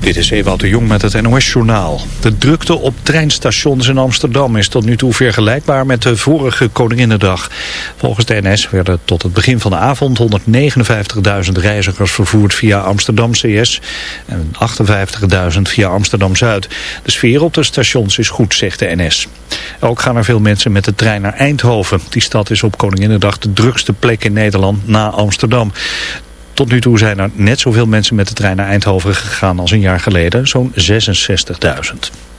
Dit is Ewout de Jong met het NOS-journaal. De drukte op treinstations in Amsterdam is tot nu toe vergelijkbaar met de vorige Koninginnedag. Volgens de NS werden tot het begin van de avond 159.000 reizigers vervoerd via Amsterdam CS en 58.000 via Amsterdam-Zuid. De sfeer op de stations is goed, zegt de NS. Ook gaan er veel mensen met de trein naar Eindhoven. Die stad is op Koninginnedag de drukste plek in Nederland na Amsterdam. Tot nu toe zijn er net zoveel mensen met de trein naar Eindhoven gegaan als een jaar geleden, zo'n 66.000.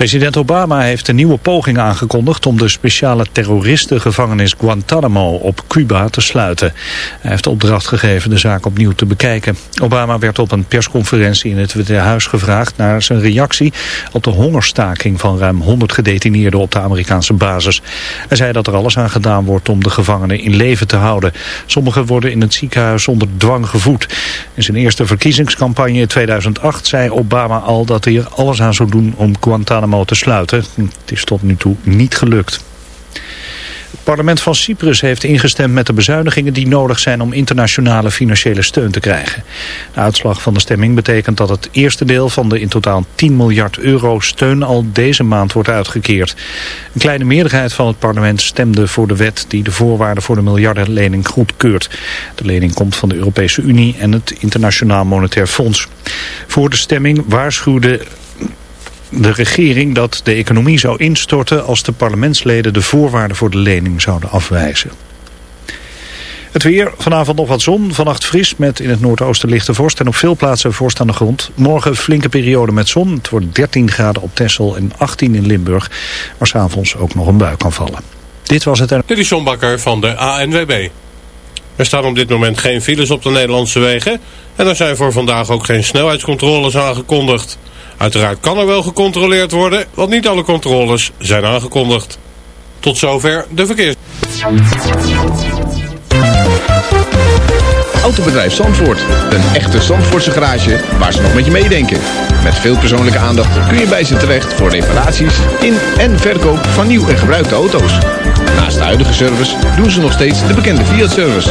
President Obama heeft een nieuwe poging aangekondigd om de speciale terroristengevangenis Guantanamo op Cuba te sluiten. Hij heeft de opdracht gegeven de zaak opnieuw te bekijken. Obama werd op een persconferentie in het Witte Huis gevraagd naar zijn reactie op de hongerstaking van ruim 100 gedetineerden op de Amerikaanse basis. Hij zei dat er alles aan gedaan wordt om de gevangenen in leven te houden. Sommigen worden in het ziekenhuis onder dwang gevoed. In zijn eerste verkiezingscampagne in 2008 zei Obama al dat hij er alles aan zou doen om Guantanamo te sluiten. Het is tot nu toe niet gelukt. Het parlement van Cyprus heeft ingestemd met de bezuinigingen die nodig zijn om internationale financiële steun te krijgen. De uitslag van de stemming betekent dat het eerste deel van de in totaal 10 miljard euro steun al deze maand wordt uitgekeerd. Een kleine meerderheid van het parlement stemde voor de wet die de voorwaarden voor de miljardenlening goedkeurt. De lening komt van de Europese Unie en het Internationaal Monetair Fonds. Voor de stemming waarschuwde de regering dat de economie zou instorten als de parlementsleden de voorwaarden voor de lening zouden afwijzen. Het weer, vanavond nog wat zon, vannacht fris met in het noordoosten lichte vorst en op veel plaatsen vorst aan de grond. Morgen flinke periode met zon, het wordt 13 graden op Texel en 18 in Limburg, waar s'avonds ook nog een bui kan vallen. Dit was het. Dit is John Bakker van de ANWB. Er staan op dit moment geen files op de Nederlandse wegen en er zijn voor vandaag ook geen snelheidscontroles aangekondigd. Uiteraard kan er wel gecontroleerd worden, want niet alle controles zijn aangekondigd. Tot zover de verkeers. Autobedrijf Zandvoort. Een echte Zandvoortse garage waar ze nog met je meedenken. Met veel persoonlijke aandacht kun je bij ze terecht voor reparaties in en verkoop van nieuw en gebruikte auto's. Naast de huidige service doen ze nog steeds de bekende Fiat-service.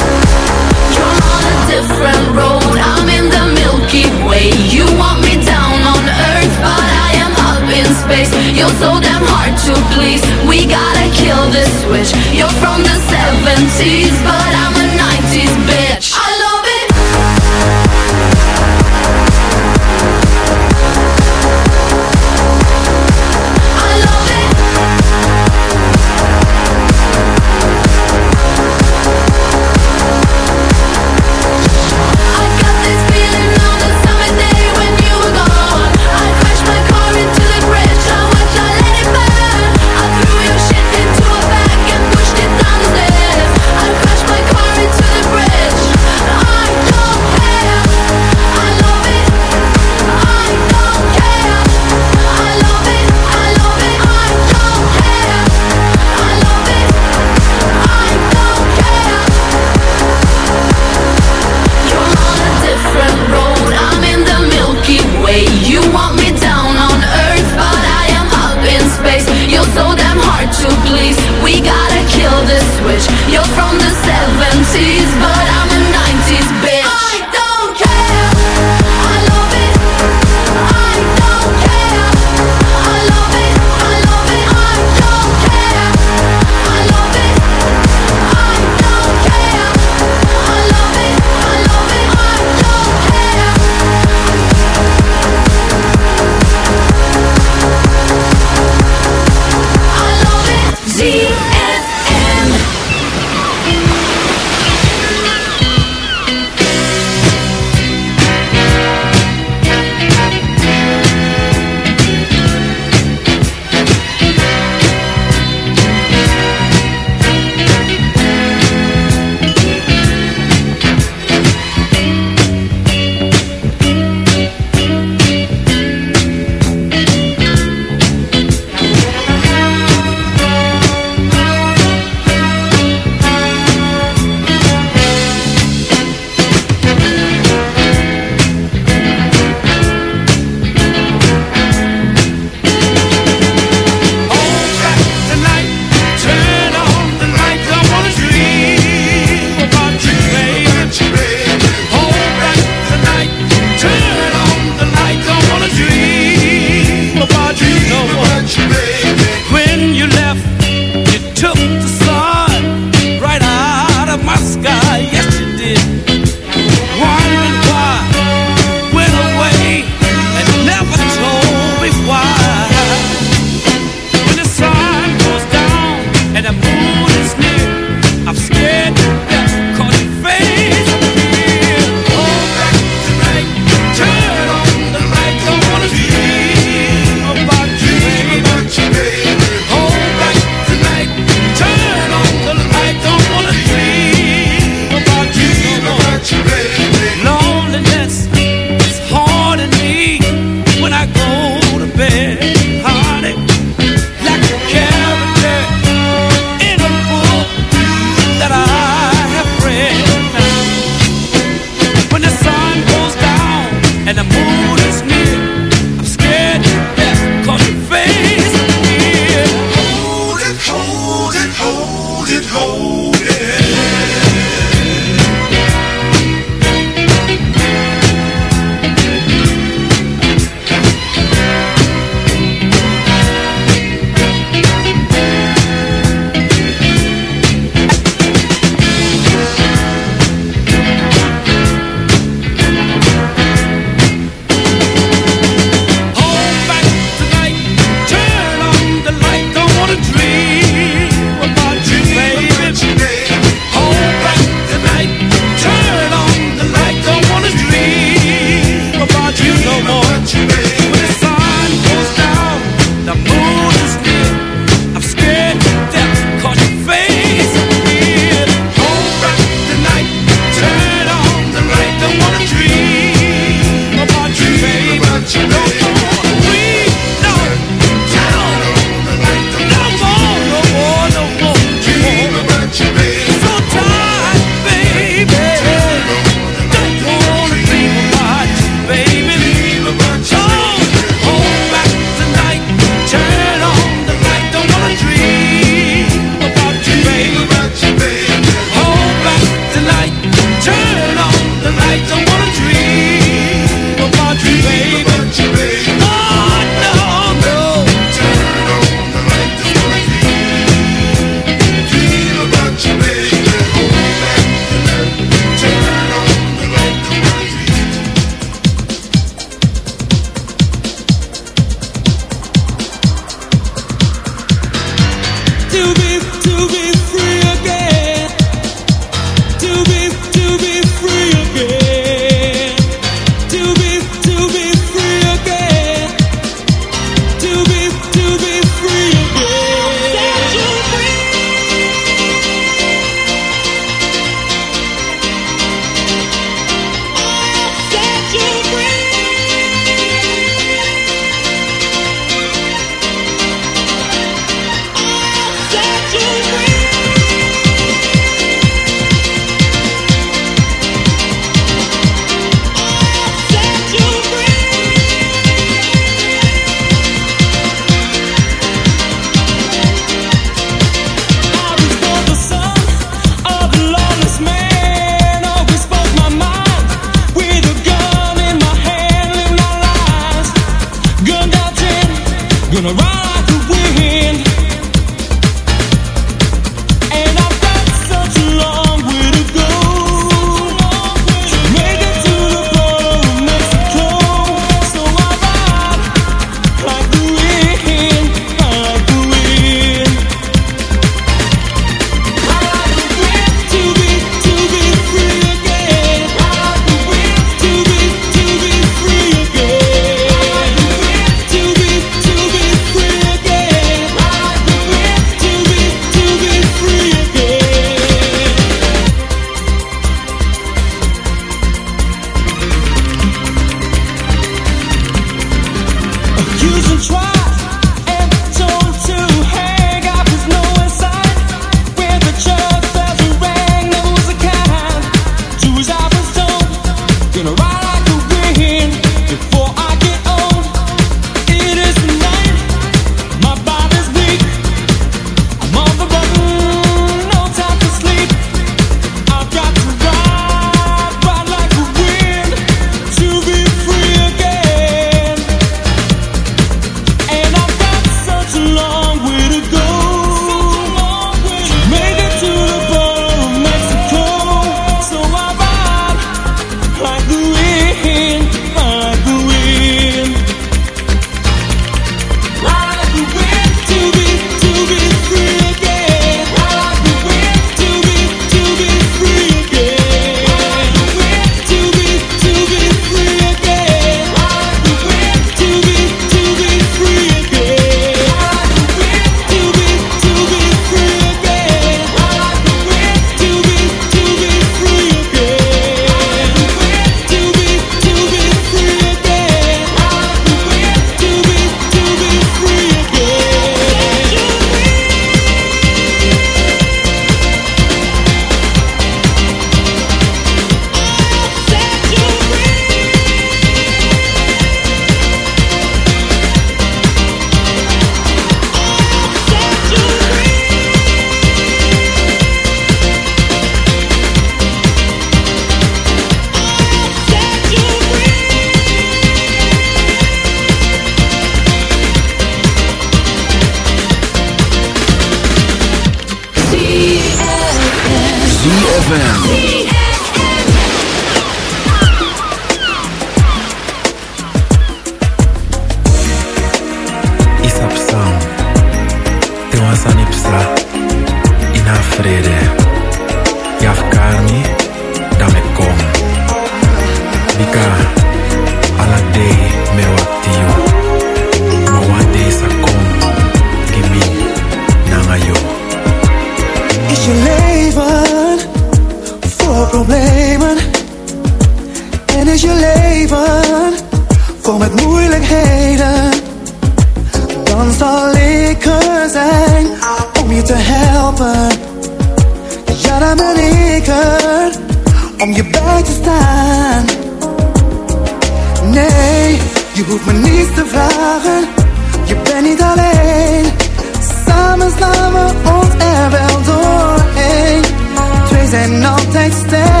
night stand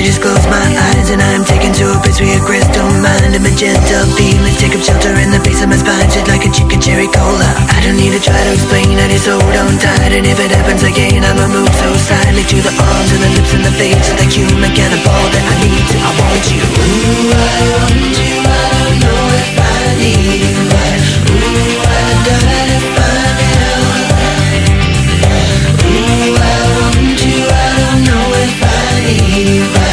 I just close my eyes And I'm taken to a place where your crystal mind And magenta feelings take up shelter in the base of my spine Shit like a chicken cherry cola. I don't need to try to explain, I just hold on tight And if it happens again, I'ma move so slightly To the arms and the lips and the face Of the human cannibal that I need to, I want you. Ooh, I want you, I don't know if I need you right Ooh, I die to find out Ooh, I want you, I don't know if I need you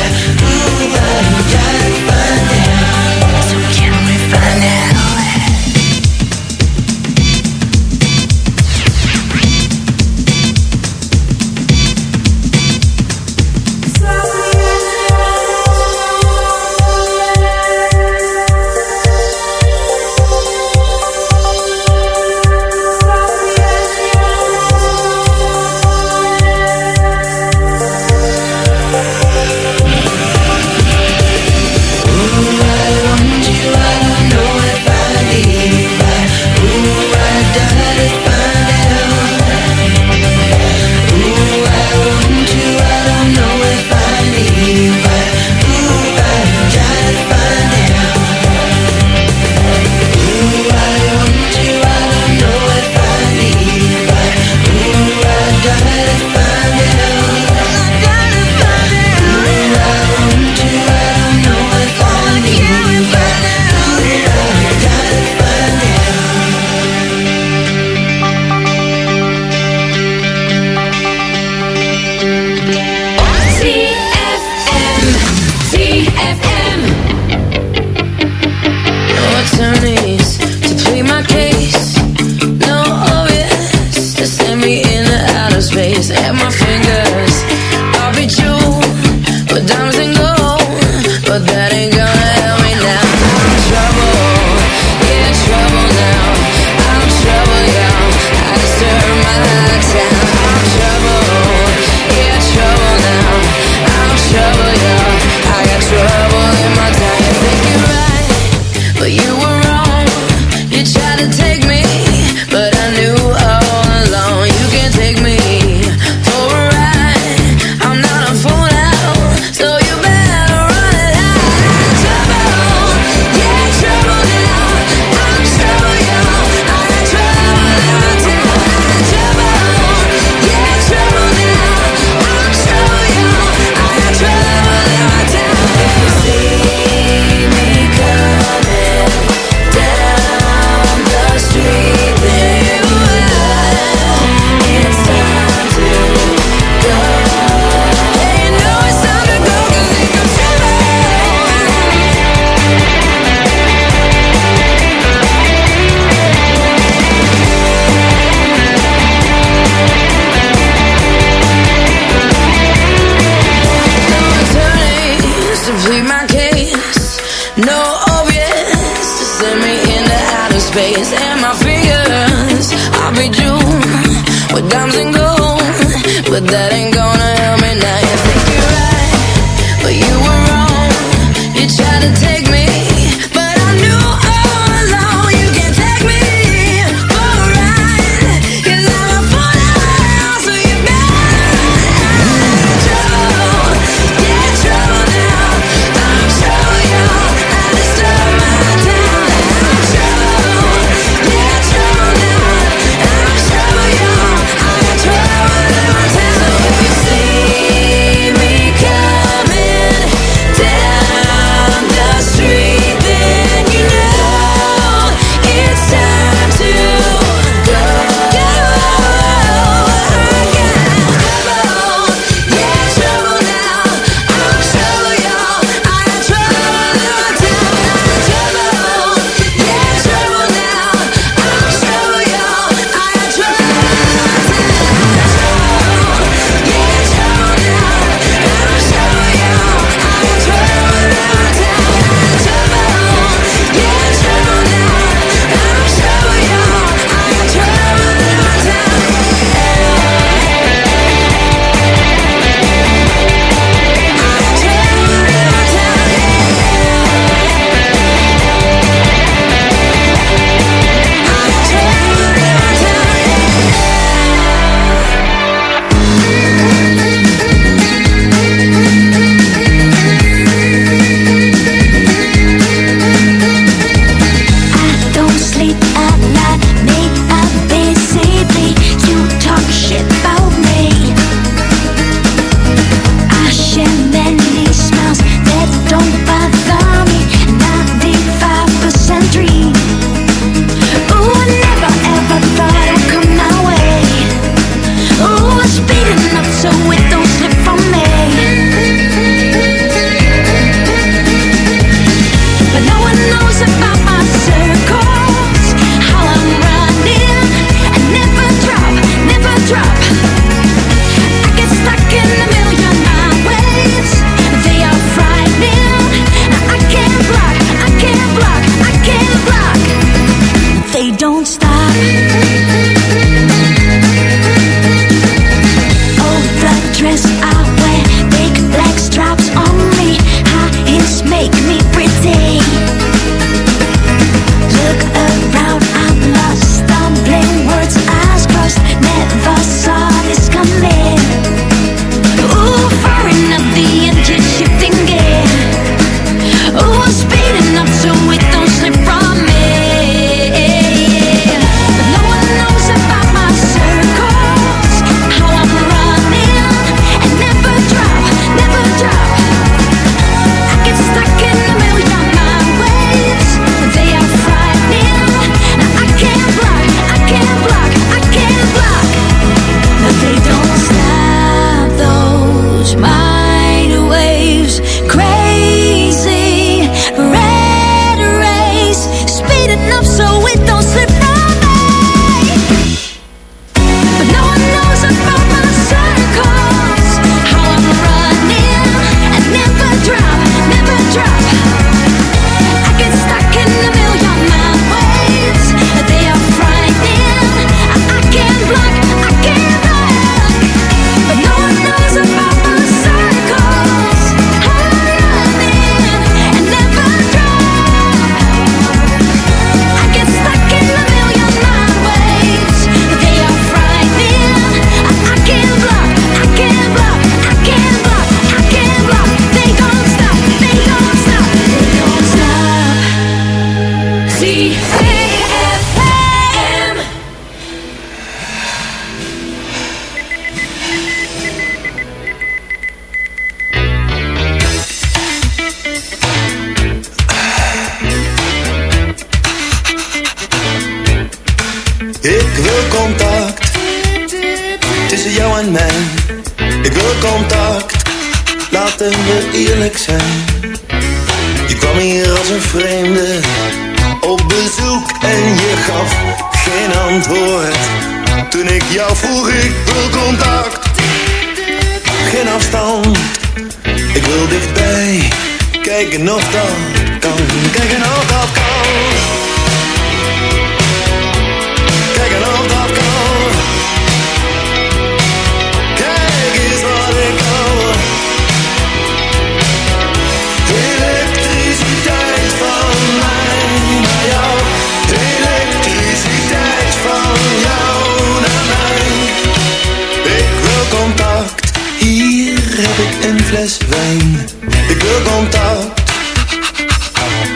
Ik wil contact,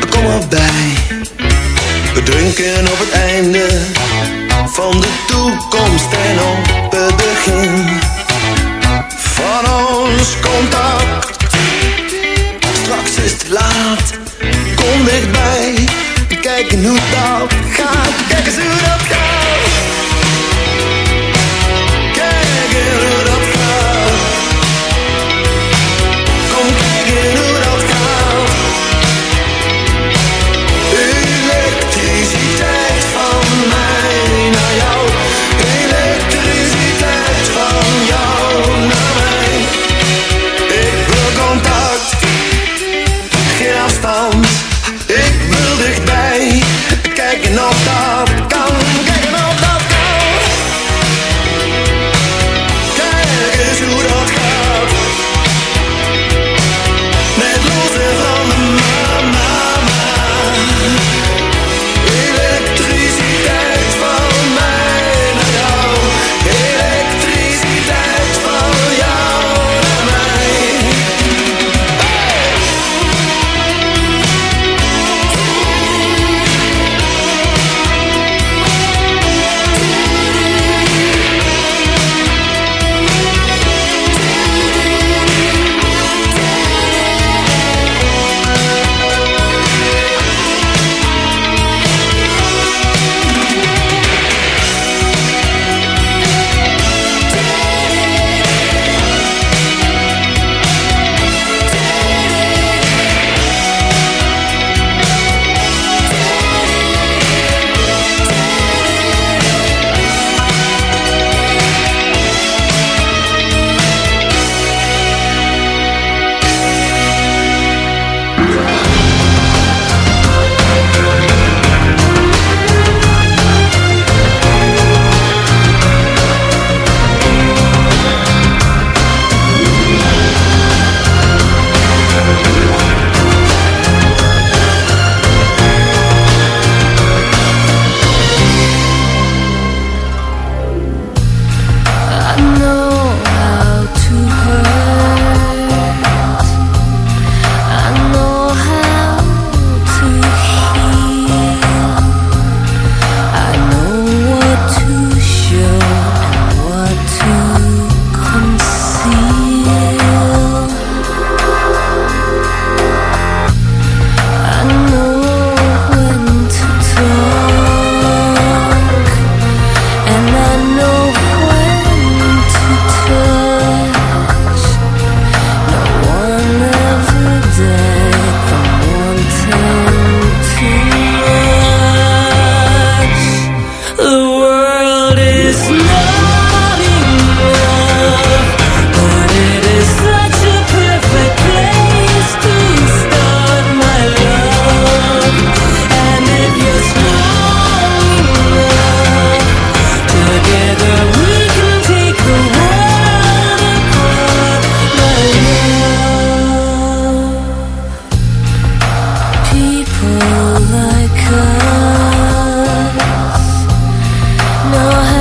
kom erbij We drinken op het einde van de toekomst En op het begin van ons contact. Straks is het laat, kom dichtbij. Kijken hoe dat gaat, kijk eens hoe know how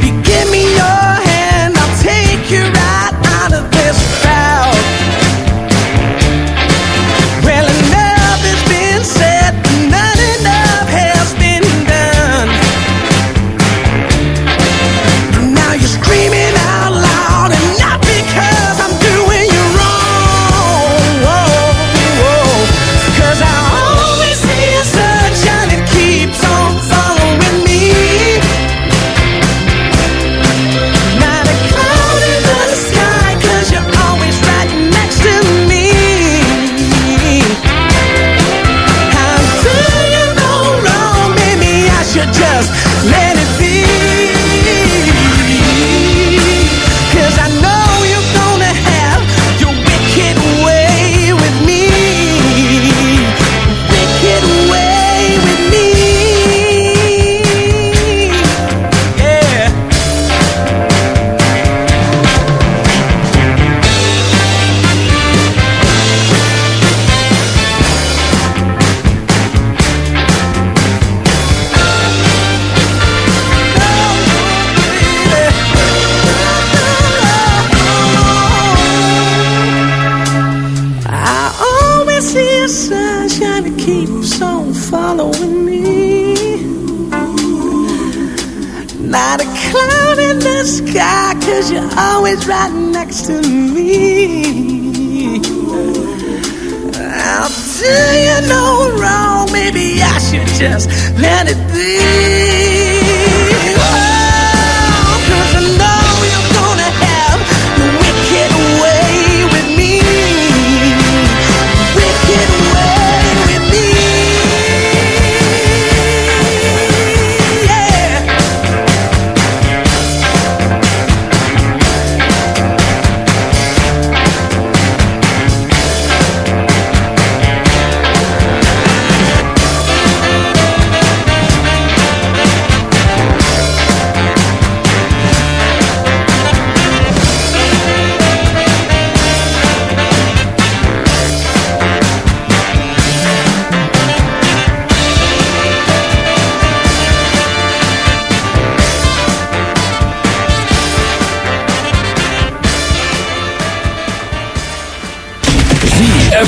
baby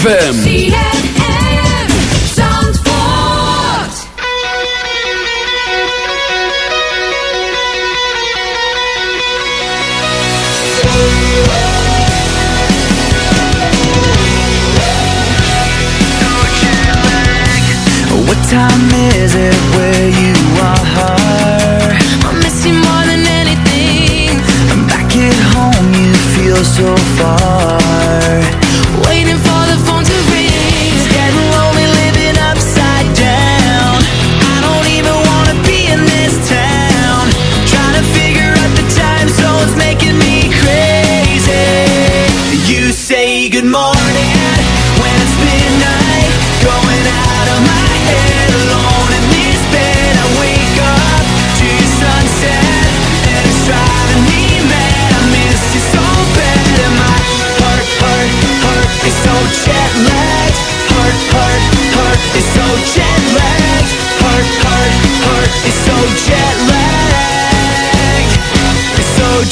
ZFM.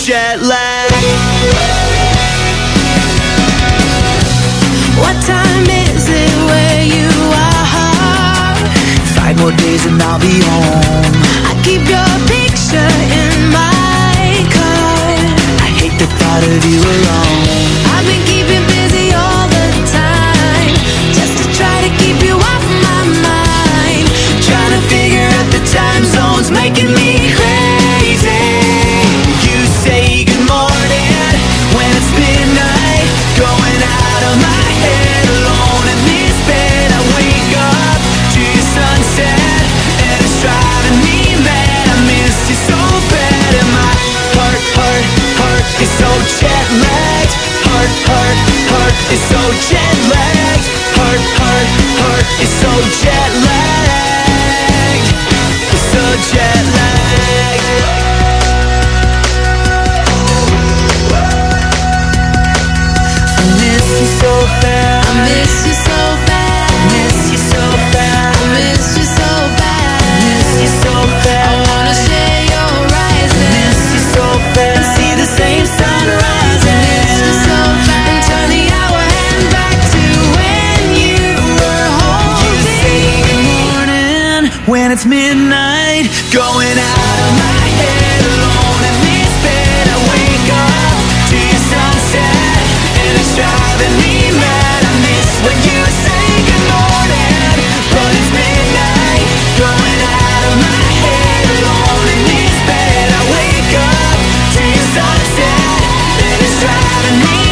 jet lag. What time is it where you are? Five more days and I'll be home. I keep your picture in my car. I hate the thought of you alone. I've been keeping busy all the time, just to try to keep you off my mind. Trying to figure out the time zones, making me crazy. is so jet lagged. Heart, heart, heart is so jet lagged. It's so jet lagged. I miss you so bad. I miss you. So it's midnight Going out of my head alone. In this bed I wake up to your sunset. And it's driving me mad. I miss when you say good morning. But it's midnight Going out of my head alone. In this bed I wake up to your sunset. And it's driving me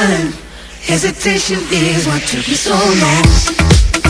Hesitation is what took me so long.